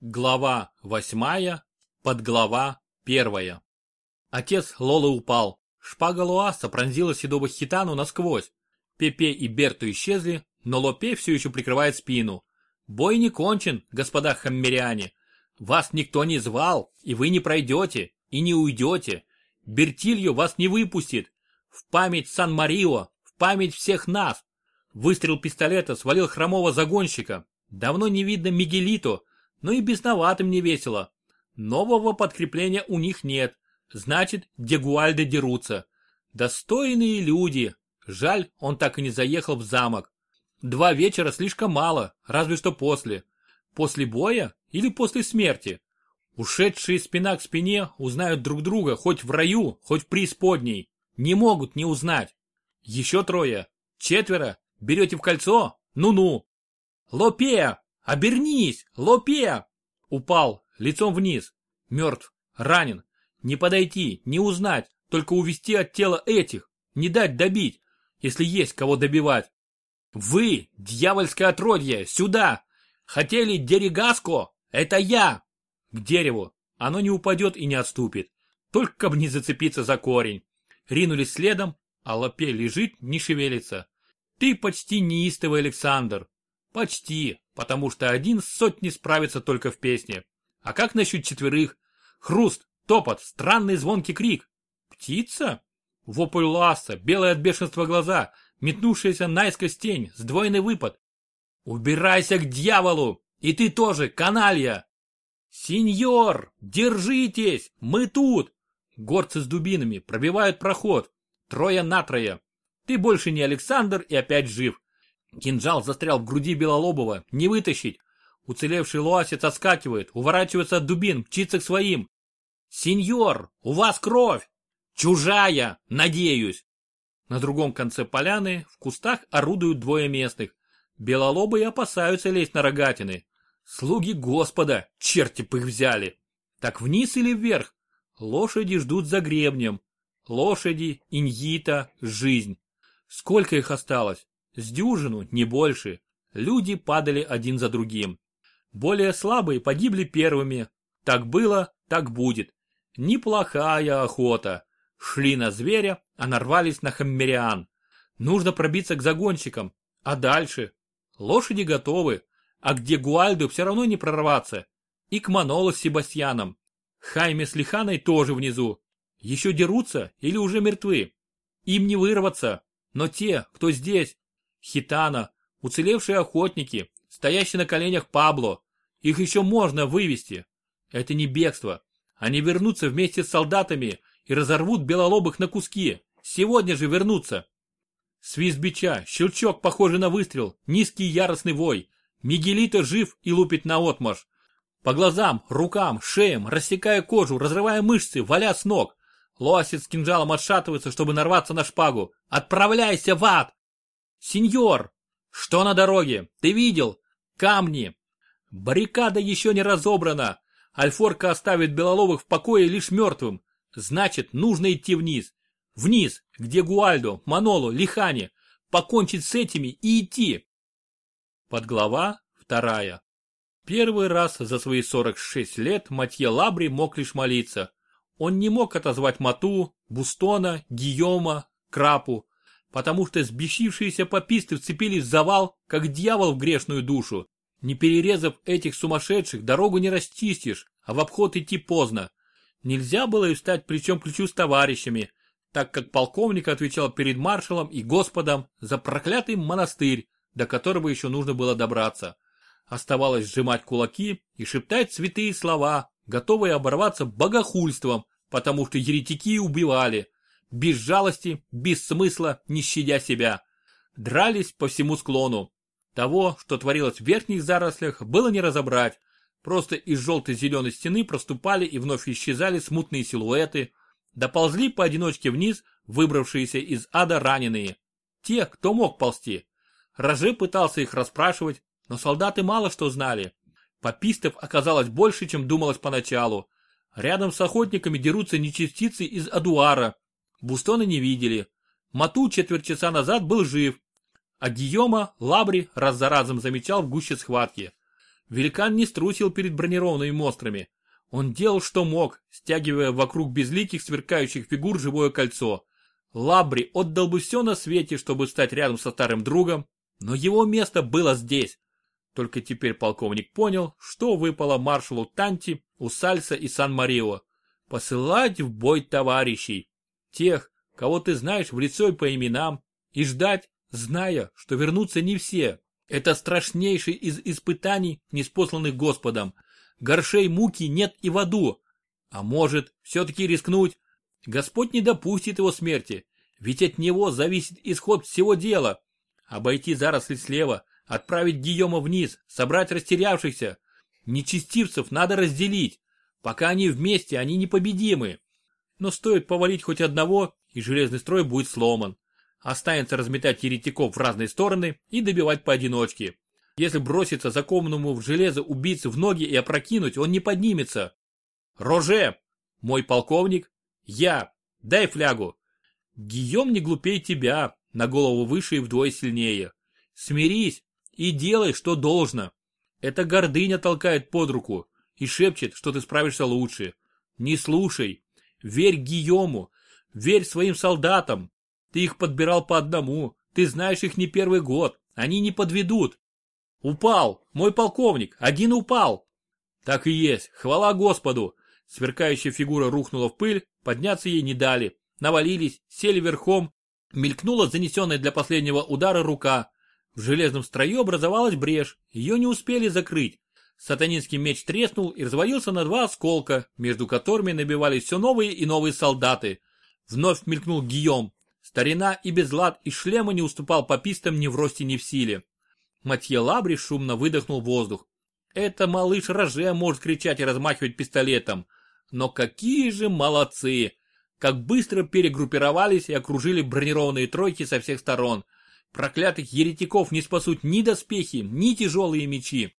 Глава восьмая, подглава первая. Отец Лолы упал. Шпага Луаса пронзила седого хитану насквозь. Пепе и Берту исчезли, но Лопе все еще прикрывает спину. Бой не кончен, господа хаммериане. Вас никто не звал, и вы не пройдете, и не уйдете. Бертилью вас не выпустит. В память Сан-Марио, в память всех нас. Выстрел пистолета свалил хромого загонщика. Давно не видно Мигелито, но и бесноватым не весело. Нового подкрепления у них нет, значит, дегуальды дерутся. Достойные люди. Жаль, он так и не заехал в замок. Два вечера слишком мало, разве что после. После боя или после смерти? Ушедшие спина к спине узнают друг друга хоть в раю, хоть в преисподней. Не могут не узнать. Еще трое. Четверо. Берете в кольцо? Ну-ну. Лопе! «Обернись! Лопе!» Упал, лицом вниз. Мертв, ранен. Не подойти, не узнать, только увести от тела этих, не дать добить, если есть кого добивать. Вы, дьявольское отродье, сюда! Хотели дерегаско? Это я! К дереву. Оно не упадет и не отступит. Только бы не зацепиться за корень. Ринулись следом, а лапе лежит, не шевелится. Ты почти неистовый Александр. Почти, потому что один с сотни справится только в песне. А как насчет четверых? Хруст, топот, странный звонкий крик. Птица? Вопль ласса, белые от бешенства глаза, метнувшаяся наискось тень, сдвоенный выпад. Убирайся к дьяволу! И ты тоже, каналья! Сеньор, держитесь, мы тут! Горцы с дубинами пробивают проход. Трое на трое. Ты больше не Александр и опять жив. Кинжал застрял в груди Белолобова, не вытащить. Уцелевший луасец отскакивает, уворачивается от дубин, мчится к своим. «Сеньор, у вас кровь! Чужая, надеюсь!» На другом конце поляны в кустах орудуют двое местных. Белолобые опасаются лезть на рогатины. Слуги Господа, черти бы их взяли! Так вниз или вверх? Лошади ждут за гребнем. Лошади, иньита, жизнь. Сколько их осталось? С дюжину, не больше. Люди падали один за другим. Более слабые погибли первыми. Так было, так будет. Неплохая охота. Шли на зверя, а нарвались на хаммериан. Нужно пробиться к загонщикам. А дальше? Лошади готовы. А где Гуальду все равно не прорваться. И к Манолу с Себастьяном. Хайме с Лиханой тоже внизу. Еще дерутся или уже мертвы. Им не вырваться. Но те, кто здесь, Хитана, уцелевшие охотники, стоящие на коленях Пабло. Их еще можно вывести. Это не бегство. Они вернутся вместе с солдатами и разорвут белолобых на куски. Сегодня же вернутся. Свист бича, щелчок, похожий на выстрел, низкий яростный вой. Мигелито жив и лупит на отмаш. По глазам, рукам, шеям, рассекая кожу, разрывая мышцы, валя с ног. Лосит с кинжалом отшатывается, чтобы нарваться на шпагу. «Отправляйся в ад!» «Сеньор! Что на дороге? Ты видел? Камни! Баррикада еще не разобрана. Альфорка оставит Белоловых в покое лишь мертвым. Значит, нужно идти вниз. Вниз, где Гуальдо, Маноло, Лихани. Покончить с этими и идти. Подглава вторая. Первый раз за свои 46 лет Матье Лабри мог лишь молиться. Он не мог отозвать Мату, Бустона, Гийома, Крапу потому что сбесившиеся пописты вцепились в завал, как дьявол в грешную душу. Не перерезав этих сумасшедших, дорогу не расчистишь, а в обход идти поздно. Нельзя было и встать плечом к плечу с товарищами, так как полковник отвечал перед маршалом и господом за проклятый монастырь, до которого еще нужно было добраться. Оставалось сжимать кулаки и шептать святые слова, готовые оборваться богохульством, потому что еретики убивали, без жалости, без смысла, не щадя себя. Дрались по всему склону. Того, что творилось в верхних зарослях, было не разобрать. Просто из желто-зеленой стены проступали и вновь исчезали смутные силуэты. Доползли поодиночке вниз, выбравшиеся из ада раненые. Те, кто мог ползти. Роже пытался их расспрашивать, но солдаты мало что знали. Попистов оказалось больше, чем думалось поначалу. Рядом с охотниками дерутся нечастицы из Адуара, Бустона не видели. Мату четверть часа назад был жив, а Гийома Лабри раз за разом замечал в гуще схватки. Великан не струсил перед бронированными монстрами. Он делал что мог, стягивая вокруг безликих сверкающих фигур живое кольцо. Лабри отдал бы все на свете, чтобы стать рядом со старым другом, но его место было здесь. Только теперь полковник понял, что выпало маршалу Танти, Усальса и Сан-Марио. Посылать в бой товарищей. Тех, кого ты знаешь в лицо и по именам, и ждать, зная, что вернутся не все. Это страшнейший из испытаний, неспосланных Господом. Горшей муки нет и в аду. А может, все-таки рискнуть? Господь не допустит его смерти, ведь от него зависит исход всего дела. Обойти заросли слева, отправить Гийома вниз, собрать растерявшихся. Нечестивцев надо разделить. Пока они вместе, они непобедимы. Но стоит повалить хоть одного, и железный строй будет сломан. Останется разметать еретиков в разные стороны и добивать поодиночке. Если броситься закованному в железо убийцы в ноги и опрокинуть, он не поднимется. Роже! Мой полковник? Я! Дай флягу! Гийом не глупее тебя, на голову выше и вдвое сильнее. Смирись и делай, что должно. Эта гордыня толкает под руку и шепчет, что ты справишься лучше. Не слушай. Верь Гийому. Верь своим солдатам. Ты их подбирал по одному. Ты знаешь их не первый год. Они не подведут. Упал. Мой полковник. Один упал. Так и есть. Хвала Господу. Сверкающая фигура рухнула в пыль. Подняться ей не дали. Навалились, сели верхом. Мелькнула занесенная для последнего удара рука. В железном строю образовалась брешь. Ее не успели закрыть. Сатанинский меч треснул и развалился на два осколка, между которыми набивались все новые и новые солдаты. Вновь мелькнул Гийом. Старина и безлад из шлема не уступал попистам ни в росте, ни в силе. Матье Лабри шумно выдохнул воздух. Это малыш Роже может кричать и размахивать пистолетом. Но какие же молодцы! Как быстро перегруппировались и окружили бронированные тройки со всех сторон. Проклятых еретиков не спасут ни доспехи, ни тяжелые мечи.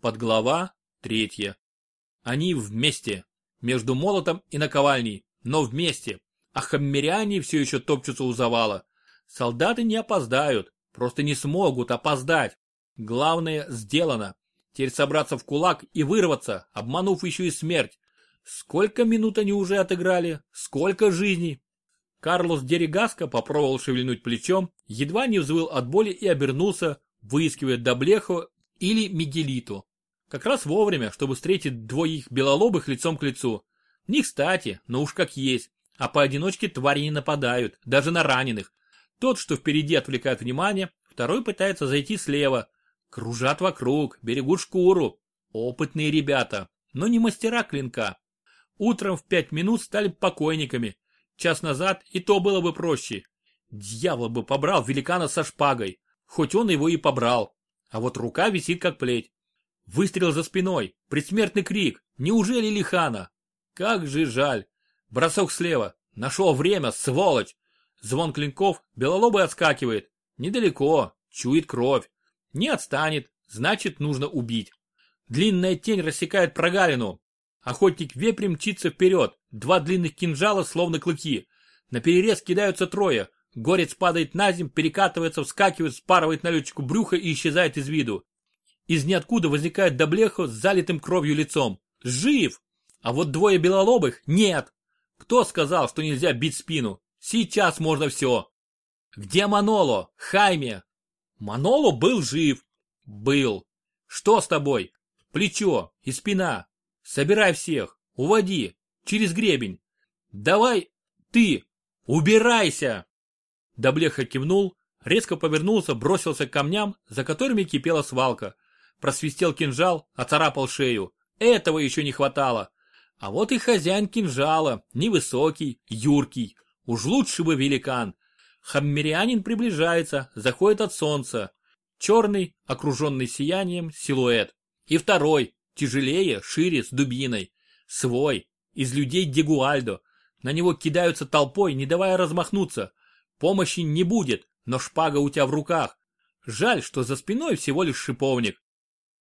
Подглава третья. Они вместе, между молотом и наковальней, но вместе. А хаммеряне все еще топчутся у завала. Солдаты не опоздают, просто не смогут опоздать. Главное сделано. Теперь собраться в кулак и вырваться, обманув еще и смерть. Сколько минут они уже отыграли, сколько жизней. Карлос Дерегаско попробовал шевельнуть плечом, едва не взвыл от боли и обернулся, выискивая Доблехо или Мигелиту. Как раз вовремя, чтобы встретить двоих белолобых лицом к лицу. Не кстати, но уж как есть. А поодиночке твари не нападают, даже на раненых. Тот, что впереди отвлекает внимание, второй пытается зайти слева. Кружат вокруг, берегут шкуру. Опытные ребята, но не мастера клинка. Утром в пять минут стали покойниками. Час назад и то было бы проще. Дьявол бы побрал великана со шпагой, хоть он его и побрал. А вот рука висит как плеть. Выстрел за спиной, предсмертный крик. Неужели Лихана? Как же жаль. Бросок слева. Нашел время, сволочь. Звон клинков, белолобый отскакивает. Недалеко, чует кровь. Не отстанет, значит нужно убить. Длинная тень рассекает прогалину. Охотник вепрь мчится вперед. Два длинных кинжала, словно клыки. На перерез кидаются трое. Горец падает на земь, перекатывается, вскакивает, спарывает налетчику брюха и исчезает из виду. Из ниоткуда возникает Доблехо с залитым кровью лицом. Жив! А вот двое белолобых нет. Кто сказал, что нельзя бить спину? Сейчас можно все. Где Маноло? Хайме? Маноло был жив. Был. Что с тобой? Плечо и спина. Собирай всех. Уводи. Через гребень. Давай ты. Убирайся. Доблеха кивнул, резко повернулся, бросился к камням, за которыми кипела свалка. Просвистел кинжал, оцарапал шею. Этого еще не хватало. А вот и хозяин кинжала, невысокий, юркий. Уж лучше бы великан. Хаммерианин приближается, заходит от солнца. Черный, окруженный сиянием, силуэт. И второй, тяжелее, шире, с дубиной. Свой, из людей Дегуальдо. На него кидаются толпой, не давая размахнуться. Помощи не будет, но шпага у тебя в руках. Жаль, что за спиной всего лишь шиповник.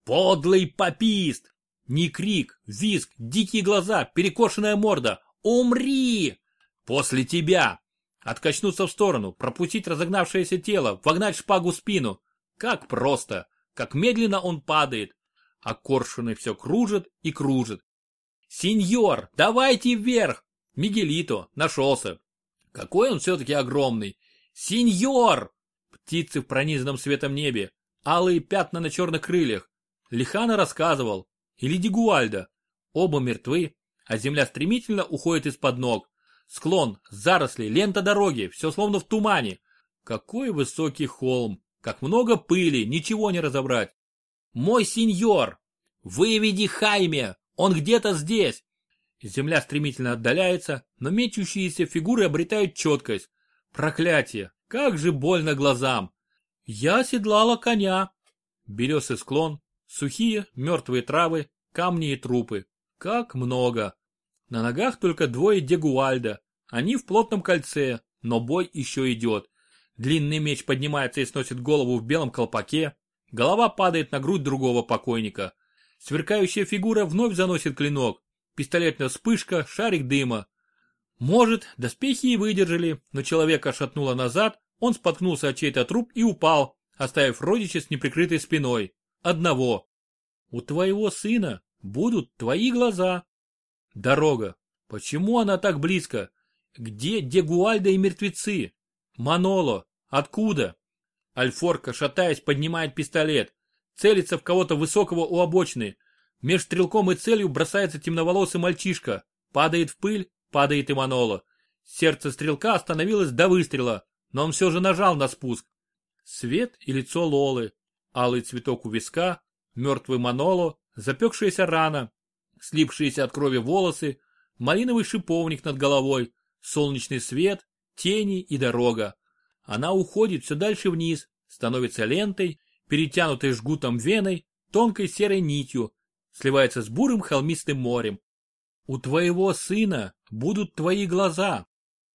Подлый попист! Не крик, визг, дикие глаза, перекошенная морда. Умри! После тебя! Откачнуться в сторону, пропустить разогнавшееся тело, вогнать шпагу в спину. Как просто, как медленно он падает. а коршуны все кружат и кружат. «Сеньор, давайте вверх!» Мигелито нашелся. Какой он все-таки огромный. «Сеньор!» Птицы в пронизанном светом небе, алые пятна на черных крыльях. Лихана рассказывал. Или Дигуальда. Оба мертвы, а земля стремительно уходит из-под ног. Склон, заросли, лента дороги, все словно в тумане. Какой высокий холм, как много пыли, ничего не разобрать. Мой сеньор, выведи Хайме, он где-то здесь. Земля стремительно отдаляется, но мечущиеся фигуры обретают четкость. Проклятие, как же больно глазам. Я седлала коня. Березый склон, сухие, мертвые травы, камни и трупы. Как много. На ногах только двое Дегуальда. Они в плотном кольце, но бой еще идет. Длинный меч поднимается и сносит голову в белом колпаке. Голова падает на грудь другого покойника. Сверкающая фигура вновь заносит клинок. Пистолетная вспышка, шарик дыма. Может, доспехи и выдержали, но человека шатнуло назад, он споткнулся от чей-то труп и упал, оставив родича с неприкрытой спиной. Одного. У твоего сына будут твои глаза. Дорога. Почему она так близко? Где Дегуальда и мертвецы? Маноло. Откуда? Альфорка, шатаясь, поднимает пистолет. Целится в кого-то высокого у обочины. Меж стрелком и целью бросается темноволосый мальчишка. Падает в пыль, падает и Маноло. Сердце стрелка остановилось до выстрела, но он все же нажал на спуск. Свет и лицо Лолы. Алый цветок у виска, мертвый Маноло, запекшаяся рана, слипшиеся от крови волосы, малиновый шиповник над головой, солнечный свет, тени и дорога. Она уходит все дальше вниз, становится лентой, перетянутой жгутом веной, тонкой серой нитью, сливается с бурым холмистым морем. У твоего сына будут твои глаза.